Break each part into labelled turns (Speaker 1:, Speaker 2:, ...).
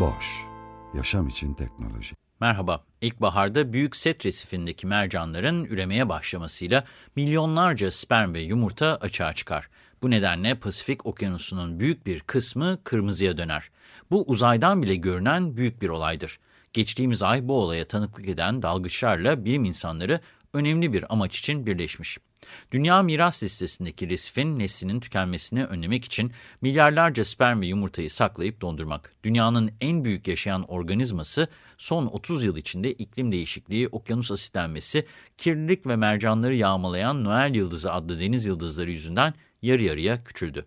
Speaker 1: Boş, yaşam için teknoloji.
Speaker 2: Merhaba, ilkbaharda Büyük Set Resifindeki mercanların üremeye başlamasıyla milyonlarca sperm ve yumurta açığa çıkar. Bu nedenle Pasifik Okyanusu'nun büyük bir kısmı kırmızıya döner. Bu uzaydan bile görünen büyük bir olaydır. Geçtiğimiz ay bu olaya tanıklık eden dalgıçlarla bilim insanları önemli bir amaç için birleşmiş. Dünya miras listesindeki resifin neslinin tükenmesini önlemek için milyarlarca sperm ve yumurtayı saklayıp dondurmak. Dünyanın en büyük yaşayan organizması son 30 yıl içinde iklim değişikliği, okyanus asitlenmesi, kirlilik ve mercanları yağmalayan Noel Yıldızı adlı deniz yıldızları yüzünden yarı yarıya küçüldü.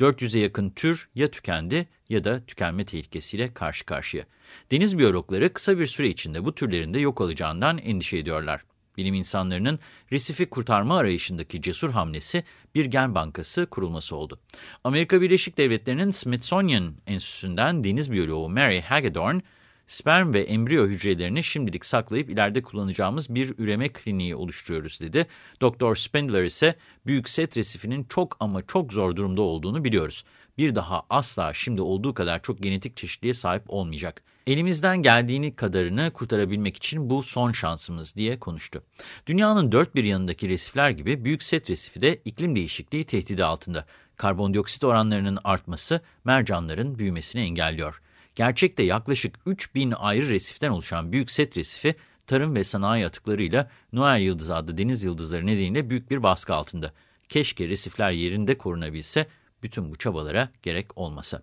Speaker 2: 400'e yakın tür ya tükendi ya da tükenme tehlikesiyle karşı karşıya. Deniz biyologları kısa bir süre içinde bu türlerin de yok olacağından endişe ediyorlar. Bilim insanlarının resifi kurtarma arayışındaki cesur hamlesi bir gen bankası kurulması oldu. Amerika Birleşik Devletleri'nin Smithsonian Enstitüsü'nden deniz biyoloğu Mary Hagedorn, sperm ve embriyo hücrelerini şimdilik saklayıp ileride kullanacağımız bir üreme kliniği oluşturuyoruz dedi. Dr. Spindler ise büyük set resifinin çok ama çok zor durumda olduğunu biliyoruz. Bir daha asla şimdi olduğu kadar çok genetik çeşitliğe sahip olmayacak. Elimizden geldiğini kadarını kurtarabilmek için bu son şansımız diye konuştu. Dünyanın dört bir yanındaki resifler gibi büyük set resifi de iklim değişikliği tehdidi altında. Karbondioksit oranlarının artması mercanların büyümesini engelliyor. Gerçekte yaklaşık 3000 ayrı resiften oluşan büyük set resifi tarım ve sanayi atıklarıyla Noel Yıldızı adlı deniz yıldızları nedeniyle büyük bir baskı altında. Keşke resifler yerinde korunabilse bütün bu çabalara gerek olmasa.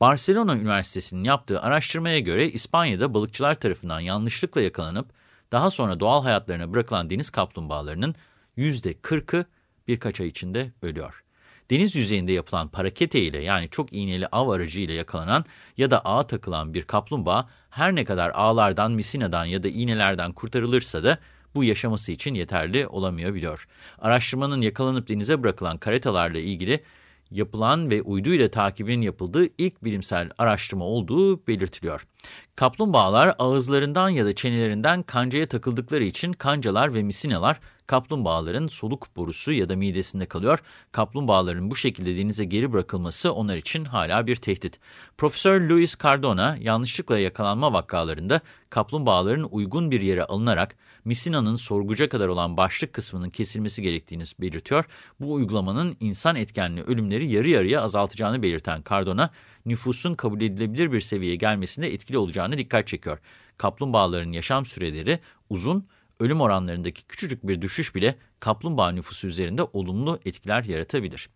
Speaker 2: Barcelona Üniversitesi'nin yaptığı araştırmaya göre İspanya'da balıkçılar tarafından yanlışlıkla yakalanıp daha sonra doğal hayatlarına bırakılan deniz kaplumbağalarının %40'ı birkaç ay içinde ölüyor. Deniz yüzeyinde yapılan parakete ile yani çok iğneli av aracı ile yakalanan ya da ağa takılan bir kaplumbağa her ne kadar ağlardan, misinadan ya da iğnelerden kurtarılırsa da bu yaşaması için yeterli olamayabiliyor. Araştırmanın yakalanıp denize bırakılan karetalarla ilgili yapılan ve uyduyla takibinin yapıldığı ilk bilimsel araştırma olduğu belirtiliyor. Kaplumbağalar ağızlarından ya da çenelerinden kancaya takıldıkları için kancalar ve misinalar kaplumbağaların soluk borusu ya da midesinde kalıyor. Kaplumbağaların bu şekilde denize geri bırakılması onlar için hala bir tehdit. Profesör Luis Cardona yanlışlıkla yakalanma vakalarında kaplumbağaların uygun bir yere alınarak misinanın sorguca kadar olan başlık kısmının kesilmesi gerektiğini belirtiyor. Bu uygulamanın insan etkenli ölümleri yarı yarıya azaltacağını belirten Cardona, nüfusun kabul edilebilir bir seviyeye gelmesinde etkili olacağını dikkat çekiyor. Kaplumbağaların yaşam süreleri uzun, ölüm oranlarındaki küçücük bir düşüş bile kaplumbağa nüfusu üzerinde olumlu etkiler yaratabilir.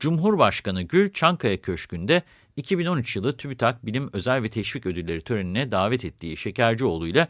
Speaker 2: Cumhurbaşkanı Gül, Çankaya Köşkü'nde 2013 yılı TÜBİTAK Bilim Özel ve Teşvik Ödülleri törenine davet ettiği Şekercioğlu ile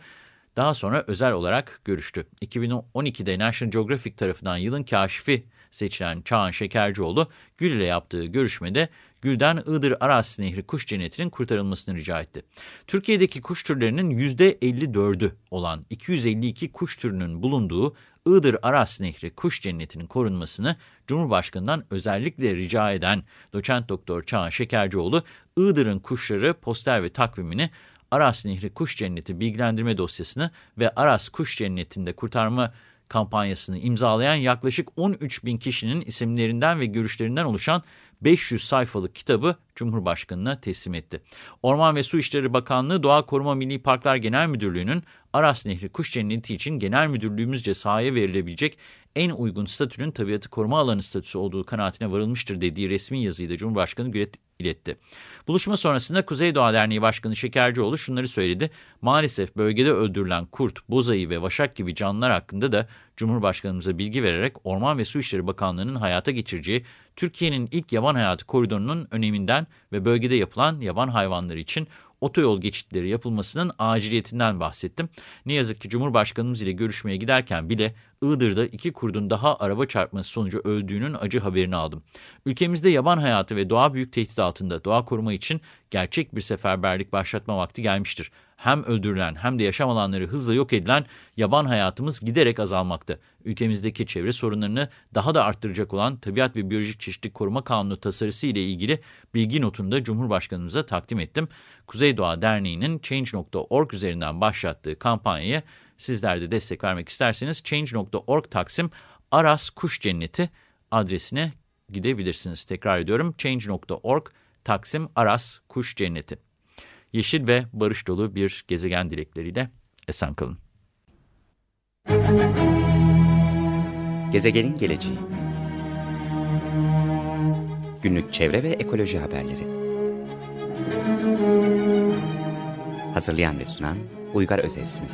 Speaker 2: daha sonra özel olarak görüştü. 2012'de National Geographic tarafından yılın kaşifi seçilen Çağan Şekercioğlu, Gül ile yaptığı görüşmede Gül'den Iğdır Aras Nehri kuş cennetinin kurtarılmasını rica etti. Türkiye'deki kuş türlerinin %54'ü olan 252 kuş türünün bulunduğu Iğdır Aras Nehri kuş cennetinin korunmasını Cumhurbaşkanı'ndan özellikle rica eden doçent doktor Çağan Şekercioğlu, Iğdır'ın kuşları poster ve takvimini Aras Nehri Kuş Cenneti bilgilendirme dosyasını ve Aras Kuş Cenneti'nde kurtarma kampanyasını imzalayan yaklaşık 13 bin kişinin isimlerinden ve görüşlerinden oluşan 500 sayfalık kitabı Cumhurbaşkanı'na teslim etti. Orman ve Su İşleri Bakanlığı Doğa Koruma Milli Parklar Genel Müdürlüğü'nün Aras Nehri Kuş Cenneti için genel müdürlüğümüzce sahaya verilebilecek en uygun statünün tabiatı koruma alanı statüsü olduğu kanaatine varılmıştır dediği resmi yazıyı da Cumhurbaşkanı Gület iletti. Buluşma sonrasında Kuzey Doğa Derneği Başkanı Şekercioğlu şunları söyledi. Maalesef bölgede öldürülen kurt, bozayı ve vaşak gibi canlılar hakkında da Cumhurbaşkanımıza bilgi vererek Orman ve Su İşleri Bakanlığı'nın hayata geçireceği Türkiye'nin ilk yaban hayatı koridorunun öneminden ve bölgede yapılan yaban hayvanları için otoyol geçitleri yapılmasının aciliyetinden bahsettim. Ne yazık ki Cumhurbaşkanımız ile görüşmeye giderken bile Iğdır'da iki kurdun daha araba çarpması sonucu öldüğünün acı haberini aldım. Ülkemizde yaban hayatı ve doğa büyük tehdit altında. Doğa koruma için gerçek bir seferberlik başlatma vakti gelmiştir. Hem öldürülen hem de yaşam alanları hızla yok edilen yaban hayatımız giderek azalmakta. Ülkemizdeki çevre sorunlarını daha da arttıracak olan Tabiat ve Biyolojik Çeşitlilik Koruma Kanunu tasarısı ile ilgili bilgi notunu da Cumhurbaşkanımıza takdim ettim. Kuzey Doğa Derneği'nin Change.org üzerinden başlattığı kampanyaya sizler de destek vermek isterseniz Change.org Taksim Aras Kuş Cenneti adresine gidebilirsiniz. Tekrar ediyorum Change.org Taksim Aras Kuş Cenneti. Yeşil ve barış dolu bir gezegen dilekleriyle esen kalın.
Speaker 3: Gezegenin geleceği Günlük çevre ve ekoloji haberleri Hazırlayan ve sunan Uygar Özesmi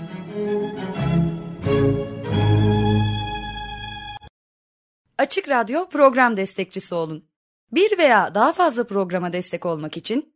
Speaker 4: Açık Radyo program destekçisi olun. Bir veya daha fazla programa destek olmak için